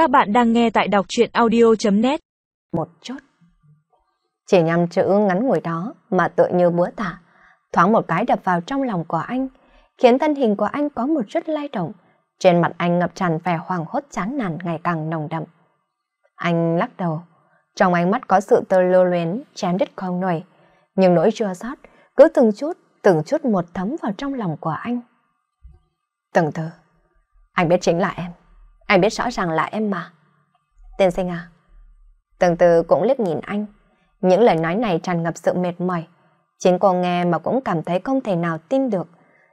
Các bạn đang nghe tại đọc truyện audio.net Một chút. Chỉ nhằm chữ ngắn ngủi đó mà tựa như búa tả thoáng một cái đập vào trong lòng của anh, khiến thân hình của anh có một chút lay động. Trên mặt anh ngập tràn vẻ hoàng hốt chán nản ngày càng nồng đậm. Anh lắc đầu, trong ánh mắt có sự tơ lưu luyến, chém đứt không nổi, nhưng nỗi chua xót cứ từng chút, từng chút một thấm vào trong lòng của anh. Từng từ, anh biết chính là em. Anh biết rõ ràng là em mà. Tiên sinh à? Từng từ cũng liếc nhìn anh. Những lời nói này tràn ngập sự mệt mỏi. Chính cô nghe mà cũng cảm thấy không thể nào tin được.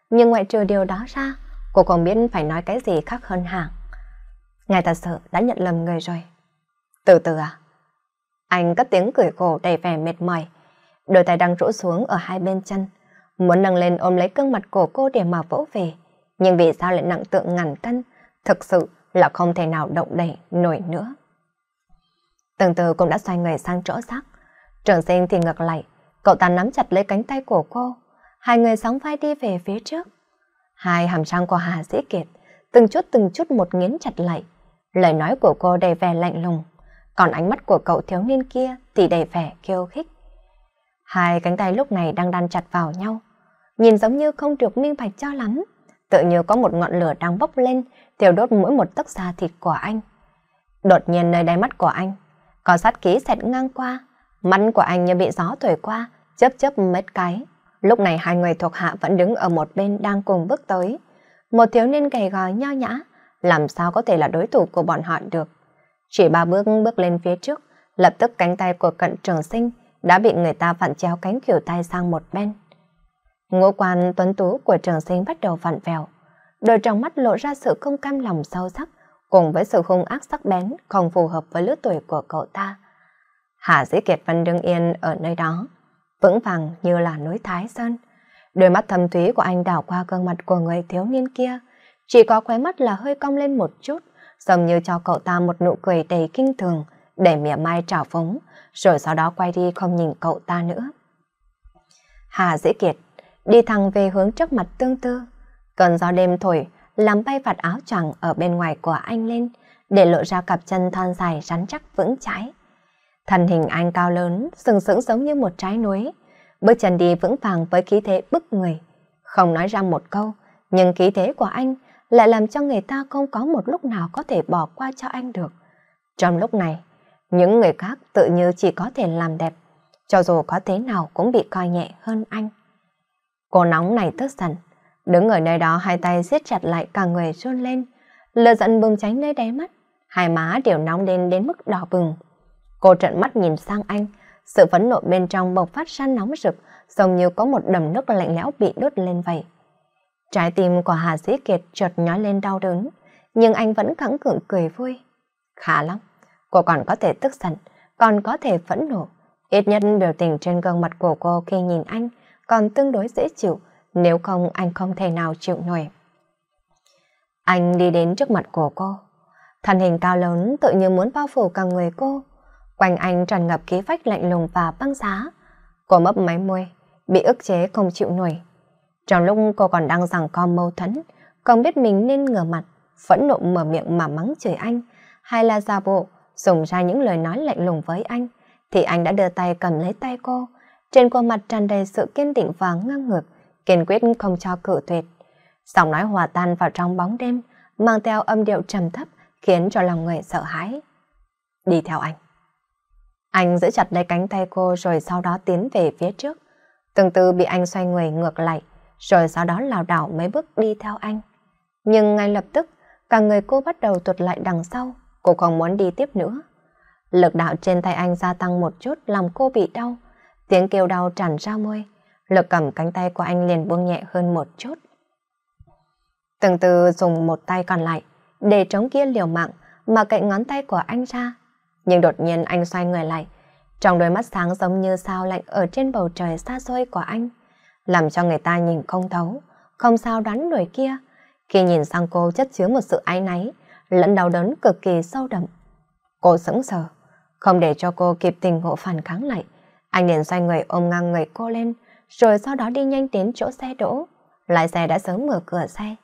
Nhưng ngoại trừ điều đó ra, cô không biết phải nói cái gì khác hơn hẳn. Ngài thật sự đã nhận lầm người rồi. Từ từ à? Anh cất tiếng cười khổ đầy vẻ mệt mỏi. Đôi tay đang rũ xuống ở hai bên chân. Muốn nâng lên ôm lấy cương mặt của cô để mà vỗ về. Nhưng vì sao lại nặng tượng ngàn cân? Thực sự là không thể nào động đậy nổi nữa. Từng từ cũng đã xoay người sang chỗ khác. Trường sinh thì ngược lại, cậu ta nắm chặt lấy cánh tay của cô. Hai người sóng vai đi về phía trước. Hai hàm răng của Hà Dĩ Kiệt từng chút từng chút một nghiến chặt lại. Lời nói của cô đầy vẻ lạnh lùng, còn ánh mắt của cậu thiếu niên kia thì đầy vẻ khiêu khích. Hai cánh tay lúc này đang đan chặt vào nhau, nhìn giống như không được minh bạch cho lắm. Tự như có một ngọn lửa đang bốc lên, thiêu đốt mỗi một tấc da thịt của anh. Đột nhiên nơi đáy mắt của anh, có sát khí xẹt ngang qua, mắt của anh như bị gió thổi qua, chớp chớp mấy cái. Lúc này hai người thuộc hạ vẫn đứng ở một bên đang cùng bước tới. Một thiếu niên gầy gò nho nhã, làm sao có thể là đối thủ của bọn họ được. Chỉ ba bước bước lên phía trước, lập tức cánh tay của cận trường sinh đã bị người ta vặn chéo cánh kiểu tay sang một bên. Ngũ quan tuấn tú của trường sinh bắt đầu vặn vẹo. Đôi trong mắt lộ ra sự không cam lòng sâu sắc, cùng với sự hung ác sắc bén không phù hợp với lứa tuổi của cậu ta. Hạ Dĩ Kiệt vẫn đứng yên ở nơi đó, vững vàng như là núi Thái Sơn. Đôi mắt thâm thúy của anh đảo qua gương mặt của người thiếu niên kia, chỉ có khóe mắt là hơi cong lên một chút, giống như cho cậu ta một nụ cười đầy kinh thường, để mỉa mai trào phúng, rồi sau đó quay đi không nhìn cậu ta nữa. Hà Dĩ Kiệt đi thẳng về hướng trước mặt tương tư. Cơn gió đêm thổi, làm bay vạt áo choàng ở bên ngoài của anh lên, để lộ ra cặp chân thon dài rắn chắc vững chãi. Thân hình anh cao lớn, sừng sững giống như một trái núi. Bước chân đi vững vàng với khí thế bức người. Không nói ra một câu, nhưng khí thế của anh lại làm cho người ta không có một lúc nào có thể bỏ qua cho anh được. Trong lúc này, những người khác tự như chỉ có thể làm đẹp, cho dù có thế nào cũng bị coi nhẹ hơn anh. Cô nóng này tức giận, đứng ở nơi đó hai tay siết chặt lại cả người run lên, lửa giận bùng cháy nơi đáy mắt, hai má đều nóng lên đến mức đỏ bừng. Cô trợn mắt nhìn sang anh, sự phẫn nộ bên trong bộc phát ra nóng rực, giống như có một đầm nước lạnh lẽo bị đốt lên vậy. Trái tim của Hà Dĩ Kiệt chợt nhói lên đau đớn, nhưng anh vẫn khẳng cưỡng cười vui. Khá lắm, cô còn có thể tức giận, còn có thể phẫn nộ. Ít nhất biểu tình trên gương mặt của cô khi nhìn anh còn tương đối dễ chịu, nếu không anh không thể nào chịu nổi. Anh đi đến trước mặt của cô. Thân hình cao lớn tự như muốn bao phủ cả người cô. Quanh anh tràn ngập khí phách lạnh lùng và băng giá. Cô mấp máy môi, bị ức chế không chịu nổi. Trong lúc cô còn đang rằng co mâu thuẫn, không biết mình nên ngửa mặt, phẫn nộ mở miệng mà mắng chửi anh, hay là giả bộ, dùng ra những lời nói lạnh lùng với anh, thì anh đã đưa tay cầm lấy tay cô, trên khuôn mặt tràn đầy sự kiên định và ngang ngược, kiên quyết không cho cự tuyệt. Giọng nói hòa tan vào trong bóng đêm, mang theo âm điệu trầm thấp, khiến cho lòng người sợ hãi. Đi theo anh. Anh giữ chặt lấy cánh tay cô rồi sau đó tiến về phía trước. Từng từ bị anh xoay người ngược lại, rồi sau đó lảo đảo mấy bước đi theo anh. Nhưng ngay lập tức, cả người cô bắt đầu tuột lại đằng sau, cô không muốn đi tiếp nữa. Lực đạo trên tay anh gia tăng một chút làm cô bị đau, tiếng kêu đau tràn ra môi, lực cầm cánh tay của anh liền buông nhẹ hơn một chút. Từng từ dùng một tay còn lại để chống kia liều mạng mà cạnh ngón tay của anh ra. Nhưng đột nhiên anh xoay người lại, trong đôi mắt sáng giống như sao lạnh ở trên bầu trời xa xôi của anh làm cho người ta nhìn không thấu, không sao đoán nổi kia. Khi nhìn sang cô chất chứa một sự ái náy, lẫn đau đớn cực kỳ sâu đậm. Cô sững sờ, không để cho cô kịp tình ngộ phản kháng lại. Anh liền xoay người ôm ngang người cô lên, rồi sau đó đi nhanh đến chỗ xe đỗ. Lái xe đã sớm mở cửa xe.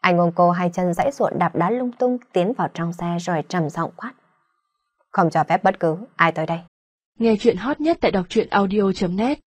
Anh ôm cô hai chân dãy ruộn đạp đá lung tung tiến vào trong xe rồi trầm giọng quát. Không cho phép bất cứ ai tới đây. Nghe chuyện hot nhất tại đọc truyện audio.net